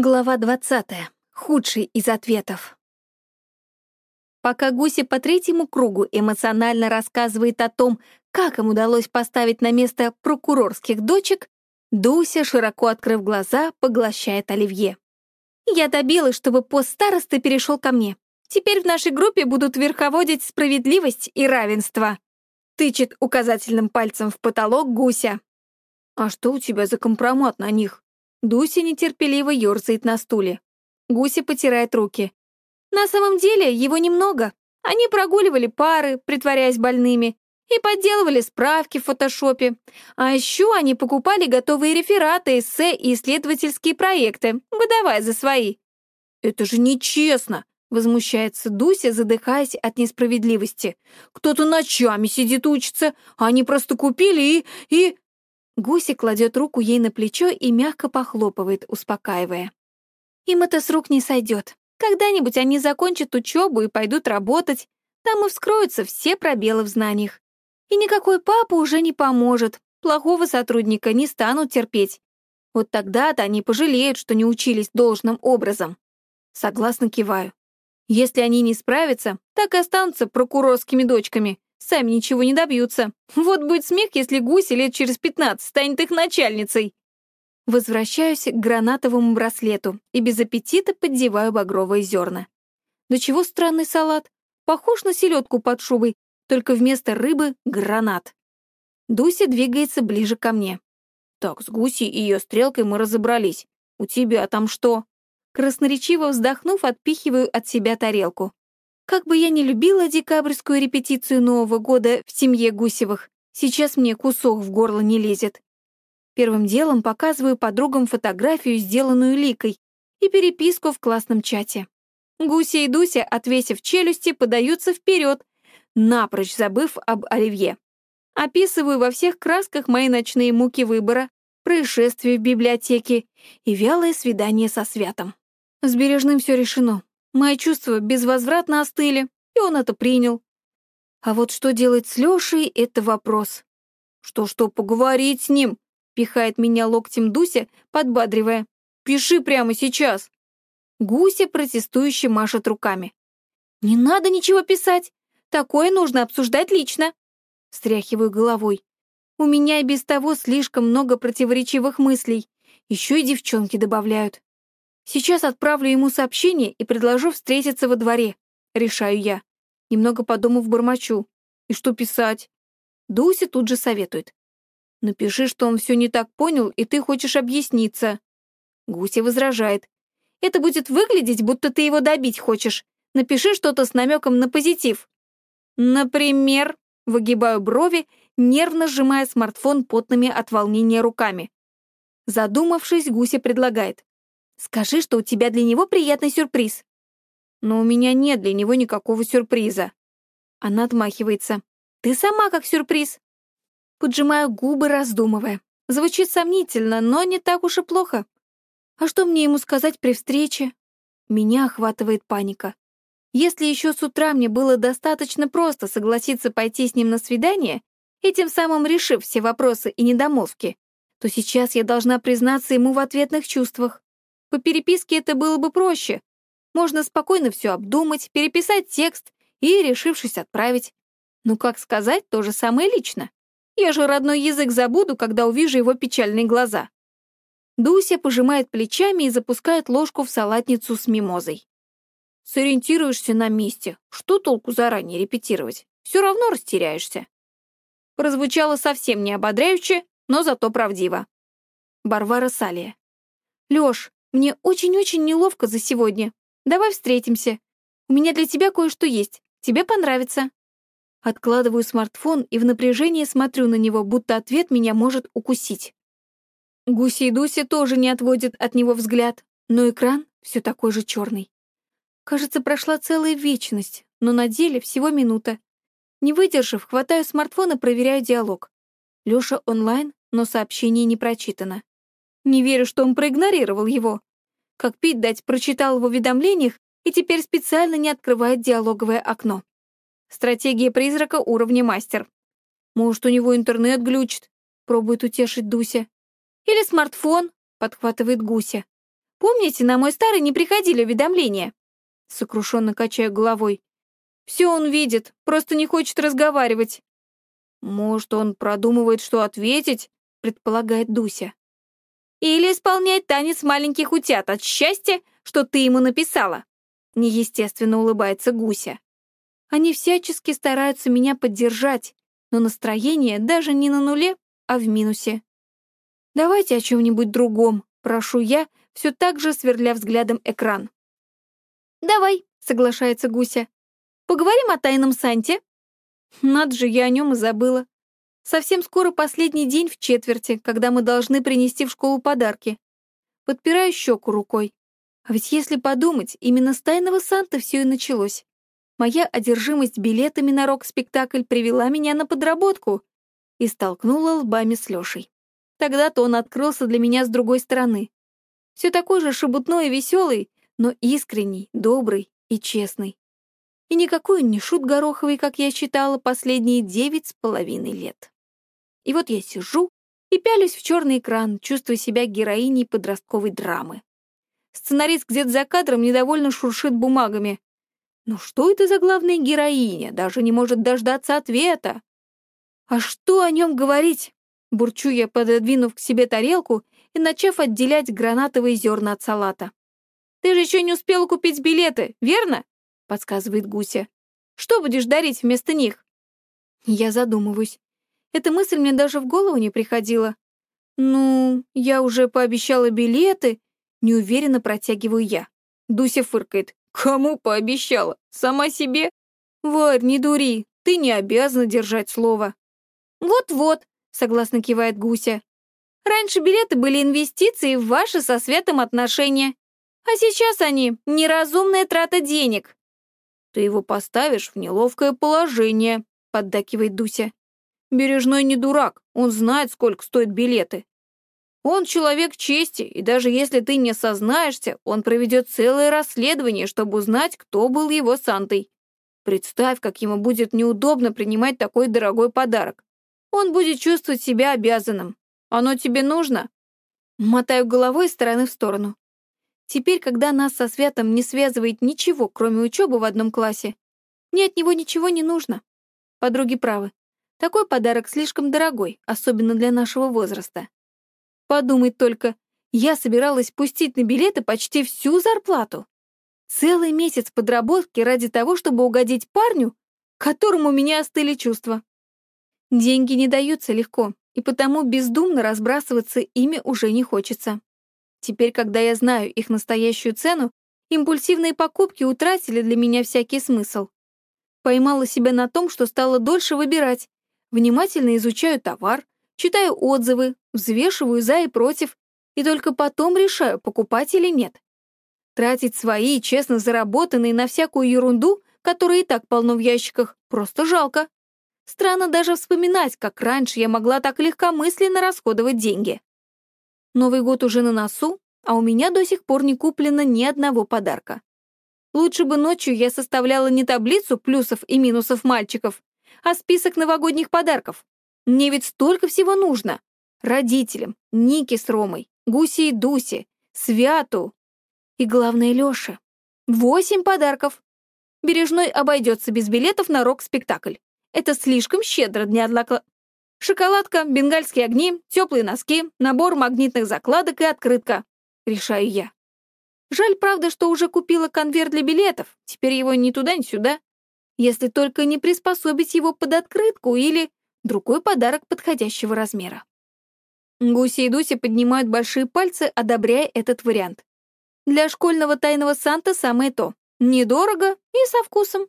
Глава 20. Худший из ответов. Пока Гуси по третьему кругу эмоционально рассказывает о том, как им удалось поставить на место прокурорских дочек, Дуся, широко открыв глаза, поглощает Оливье. «Я добилась, чтобы пост старосты перешел ко мне. Теперь в нашей группе будут верховодить справедливость и равенство», тычет указательным пальцем в потолок Гуся. «А что у тебя за компромат на них?» Дуся нетерпеливо ерзает на стуле. Гуся потирает руки. На самом деле его немного. Они прогуливали пары, притворяясь больными, и подделывали справки в фотошопе. А еще они покупали готовые рефераты, эссе и исследовательские проекты, выдавая за свои. «Это же нечестно!» — возмущается Дуся, задыхаясь от несправедливости. «Кто-то ночами сидит учится, а они просто купили и... и...» Гуси кладет руку ей на плечо и мягко похлопывает, успокаивая. Им это с рук не сойдет. Когда-нибудь они закончат учебу и пойдут работать. Там и вскроются все пробелы в знаниях. И никакой папа уже не поможет. Плохого сотрудника не станут терпеть. Вот тогда-то они пожалеют, что не учились должным образом. Согласно киваю. Если они не справятся, так и останутся прокурорскими дочками, Сами ничего не добьются. Вот будет смех, если гуси лет через пятнадцать станет их начальницей. Возвращаюсь к гранатовому браслету и без аппетита поддеваю багровые зерна. Да чего странный салат? Похож на селедку под шубой, только вместо рыбы — гранат. Дуся двигается ближе ко мне. Так, с гусей и ее стрелкой мы разобрались. У тебя там что? Красноречиво вздохнув, отпихиваю от себя тарелку. Как бы я ни любила декабрьскую репетицию Нового года в семье Гусевых, сейчас мне кусок в горло не лезет. Первым делом показываю подругам фотографию, сделанную Ликой, и переписку в классном чате. Гуся и Дуся, отвесив челюсти, подаются вперед, напрочь забыв об Оливье. Описываю во всех красках мои ночные муки выбора, происшествия в библиотеке и вялое свидание со святом. С Бережным все решено. Мои чувства безвозвратно остыли, и он это принял. А вот что делать с Лёшей — это вопрос. «Что-что, поговорить с ним?» — пихает меня локтем Дуся, подбадривая. «Пиши прямо сейчас!» Гуся протестующе машет руками. «Не надо ничего писать! Такое нужно обсуждать лично!» Стряхиваю головой. У меня и без того слишком много противоречивых мыслей. Еще и девчонки добавляют. Сейчас отправлю ему сообщение и предложу встретиться во дворе. Решаю я. Немного подумав, бормочу. И что писать? Дуся тут же советует. Напиши, что он все не так понял, и ты хочешь объясниться. Гуся возражает. Это будет выглядеть, будто ты его добить хочешь. Напиши что-то с намеком на позитив. Например, выгибаю брови, нервно сжимая смартфон потными от волнения руками. Задумавшись, Гуся предлагает. Скажи, что у тебя для него приятный сюрприз. Но у меня нет для него никакого сюрприза. Она отмахивается. Ты сама как сюрприз. Поджимаю губы, раздумывая. Звучит сомнительно, но не так уж и плохо. А что мне ему сказать при встрече? Меня охватывает паника. Если еще с утра мне было достаточно просто согласиться пойти с ним на свидание, и тем самым решив все вопросы и недомолвки, то сейчас я должна признаться ему в ответных чувствах. По переписке это было бы проще. Можно спокойно все обдумать, переписать текст и, решившись, отправить. Ну, как сказать, то же самое лично. Я же родной язык забуду, когда увижу его печальные глаза. Дуся пожимает плечами и запускает ложку в салатницу с мимозой. Сориентируешься на месте. Что толку заранее репетировать? Все равно растеряешься. Прозвучало совсем не ободряюще, но зато правдиво. Барвара Салия. Лёш, мне очень-очень неловко за сегодня. Давай встретимся. У меня для тебя кое-что есть. Тебе понравится». Откладываю смартфон и в напряжении смотрю на него, будто ответ меня может укусить. Гуси и Дуси тоже не отводят от него взгляд, но экран все такой же черный. Кажется, прошла целая вечность, но на деле всего минута. Не выдержав, хватаю смартфон и проверяю диалог. Лёша онлайн, но сообщение не прочитано. Не верю, что он проигнорировал его. Как пить дать, прочитал в уведомлениях и теперь специально не открывает диалоговое окно. Стратегия призрака уровня мастер. Может, у него интернет глючит, пробует утешить Дуся. Или смартфон, подхватывает Гуся. Помните, на мой старый не приходили уведомления?» Сокрушенно качая головой. «Все он видит, просто не хочет разговаривать». «Может, он продумывает, что ответить?» — предполагает Дуся. «Или исполнять танец маленьких утят от счастья, что ты ему написала», — неестественно улыбается Гуся. Они всячески стараются меня поддержать, но настроение даже не на нуле, а в минусе. «Давайте о чем-нибудь другом», — прошу я, все так же сверля взглядом экран. «Давай», — соглашается Гуся. «Поговорим о тайном Санте?» Над же, я о нем и забыла. Совсем скоро последний день в четверти, когда мы должны принести в школу подарки. Подпираю щеку рукой. А ведь если подумать, именно с тайного Санта все и началось. Моя одержимость билетами на рок-спектакль привела меня на подработку и столкнула лбами с Лешей. Тогда-то он открылся для меня с другой стороны. Все такой же шебутной и веселый, но искренний, добрый и честный. И никакой он не шут гороховый, как я считала последние девять с половиной лет. И вот я сижу и пялюсь в черный экран, чувствуя себя героиней подростковой драмы. Сценарист где-то за кадром недовольно шуршит бумагами, ну что это за главная героиня? Даже не может дождаться ответа. А что о нем говорить? Бурчу я, пододвинув к себе тарелку и начав отделять гранатовые зерна от салата. «Ты же еще не успела купить билеты, верно?» — подсказывает Гуся. «Что будешь дарить вместо них?» Я задумываюсь. Эта мысль мне даже в голову не приходила. «Ну, я уже пообещала билеты», — неуверенно протягиваю я. Дуся фыркает. Кому пообещала? Сама себе? Варь, не дури, ты не обязана держать слово. Вот-вот, согласно кивает Гуся. Раньше билеты были инвестицией в ваши со Светом отношения, а сейчас они — неразумная трата денег. Ты его поставишь в неловкое положение, поддакивает Дуся. Бережной не дурак, он знает, сколько стоят билеты. Он человек чести, и даже если ты не сознаешься, он проведет целое расследование, чтобы узнать, кто был его Сантой. Представь, как ему будет неудобно принимать такой дорогой подарок. Он будет чувствовать себя обязанным. Оно тебе нужно?» Мотаю головой из стороны в сторону. Теперь, когда нас со Святом не связывает ничего, кроме учебы в одном классе, мне от него ничего не нужно. Подруги правы. Такой подарок слишком дорогой, особенно для нашего возраста. Подумать только, я собиралась пустить на билеты почти всю зарплату. Целый месяц подработки ради того, чтобы угодить парню, которому у меня остыли чувства. Деньги не даются легко, и потому бездумно разбрасываться ими уже не хочется. Теперь, когда я знаю их настоящую цену, импульсивные покупки утратили для меня всякий смысл. Поймала себя на том, что стала дольше выбирать, внимательно изучаю товар, читаю отзывы, взвешиваю за и против, и только потом решаю, покупать или нет. Тратить свои, честно заработанные на всякую ерунду, которая и так полно в ящиках, просто жалко. Странно даже вспоминать, как раньше я могла так легкомысленно расходовать деньги. Новый год уже на носу, а у меня до сих пор не куплено ни одного подарка. Лучше бы ночью я составляла не таблицу плюсов и минусов мальчиков, а список новогодних подарков, мне ведь столько всего нужно. Родителям, Нике с Ромой, Гуси и Дуси, Святу и, главное, Лёше. Восемь подарков. Бережной обойдется без билетов на рок-спектакль. Это слишком щедро для однокла... Шоколадка, бенгальские огни, теплые носки, набор магнитных закладок и открытка. Решаю я. Жаль, правда, что уже купила конверт для билетов. Теперь его ни туда, ни сюда. Если только не приспособить его под открытку или другой подарок подходящего размера. Гуси и Дуси поднимают большие пальцы, одобряя этот вариант. Для школьного тайного Санта самое то. Недорого и со вкусом.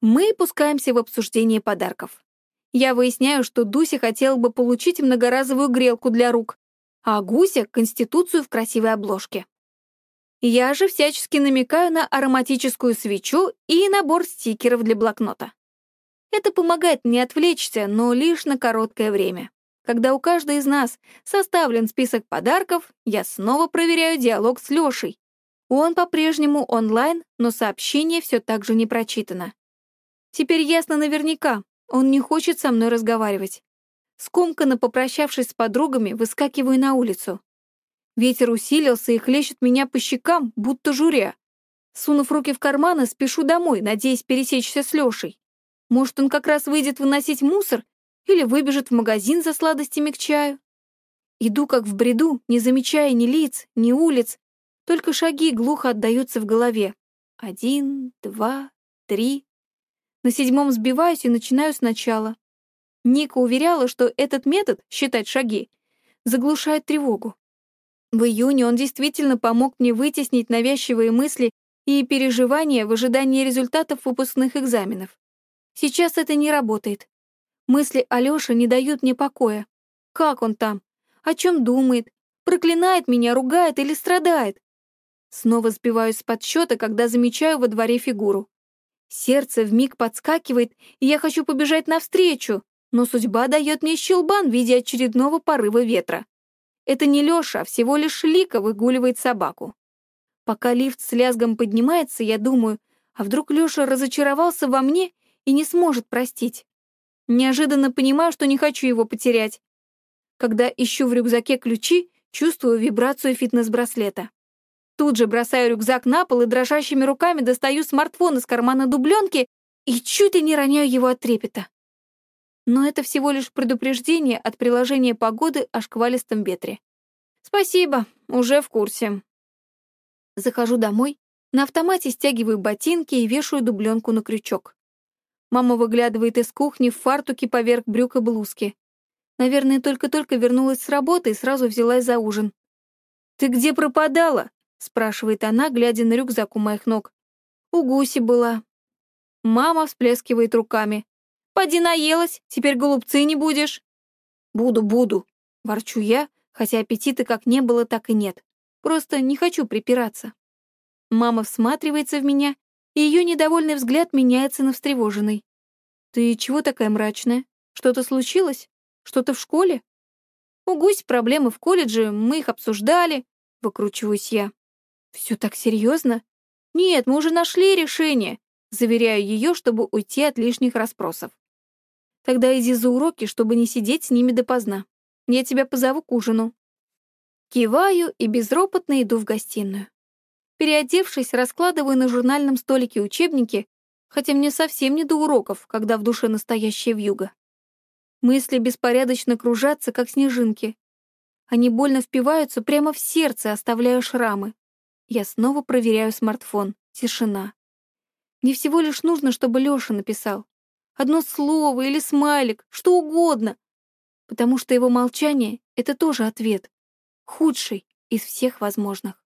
Мы пускаемся в обсуждение подарков. Я выясняю, что Дуся хотела бы получить многоразовую грелку для рук, а Гуся — конституцию в красивой обложке. Я же всячески намекаю на ароматическую свечу и набор стикеров для блокнота. Это помогает мне отвлечься, но лишь на короткое время. Когда у каждой из нас составлен список подарков, я снова проверяю диалог с Лешей. Он по-прежнему онлайн, но сообщение все так же не прочитано. Теперь ясно наверняка, он не хочет со мной разговаривать. Скомканно попрощавшись с подругами, выскакиваю на улицу. Ветер усилился и хлещет меня по щекам, будто журя. Сунув руки в карманы, спешу домой, надеясь пересечься с Лешей. Может, он как раз выйдет выносить мусор или выбежит в магазин за сладостями к чаю. Иду как в бреду, не замечая ни лиц, ни улиц, только шаги глухо отдаются в голове. Один, два, три. На седьмом сбиваюсь и начинаю сначала. Ника уверяла, что этот метод, считать шаги, заглушает тревогу. В июне он действительно помог мне вытеснить навязчивые мысли и переживания в ожидании результатов выпускных экзаменов. Сейчас это не работает. Мысли Алёши не дают мне покоя. Как он там? О чем думает? Проклинает меня, ругает или страдает? Снова сбиваюсь с подсчета, когда замечаю во дворе фигуру. Сердце вмиг подскакивает, и я хочу побежать навстречу, но судьба дает мне щелбан в виде очередного порыва ветра. Это не Лёша, а всего лишь Лика выгуливает собаку. Пока лифт с лязгом поднимается, я думаю, а вдруг Лёша разочаровался во мне и не сможет простить. Неожиданно понимаю, что не хочу его потерять. Когда ищу в рюкзаке ключи, чувствую вибрацию фитнес-браслета. Тут же бросаю рюкзак на пол и дрожащими руками достаю смартфон из кармана дубленки и чуть ли не роняю его от трепета. Но это всего лишь предупреждение от приложения погоды о шквалистом ветре. Спасибо, уже в курсе. Захожу домой, на автомате стягиваю ботинки и вешаю дубленку на крючок. Мама выглядывает из кухни в фартуке поверх брюк и блузки. Наверное, только-только вернулась с работы и сразу взялась за ужин. «Ты где пропадала?» — спрашивает она, глядя на рюкзак у моих ног. «У гуси была». Мама всплескивает руками. «Поди наелась, теперь голубцы не будешь». «Буду, буду», — ворчу я, хотя аппетита как не было, так и нет. Просто не хочу припираться. Мама всматривается в меня, и ее недовольный взгляд меняется на встревоженный. «Ты чего такая мрачная? Что-то случилось? Что-то в школе?» «У гусь проблемы в колледже, мы их обсуждали», — выкручиваюсь я. «Все так серьезно? Нет, мы уже нашли решение», — заверяю ее, чтобы уйти от лишних расспросов. «Тогда иди за уроки, чтобы не сидеть с ними допоздна. Я тебя позову к ужину». Киваю и безропотно иду в гостиную. Переодевшись, раскладываю на журнальном столике учебники, хотя мне совсем не до уроков, когда в душе настоящая вьюга. Мысли беспорядочно кружатся, как снежинки. Они больно впиваются прямо в сердце, оставляя шрамы. Я снова проверяю смартфон. Тишина. Мне всего лишь нужно, чтобы Лёша написал. Одно слово или смайлик, что угодно. Потому что его молчание — это тоже ответ худший из всех возможных.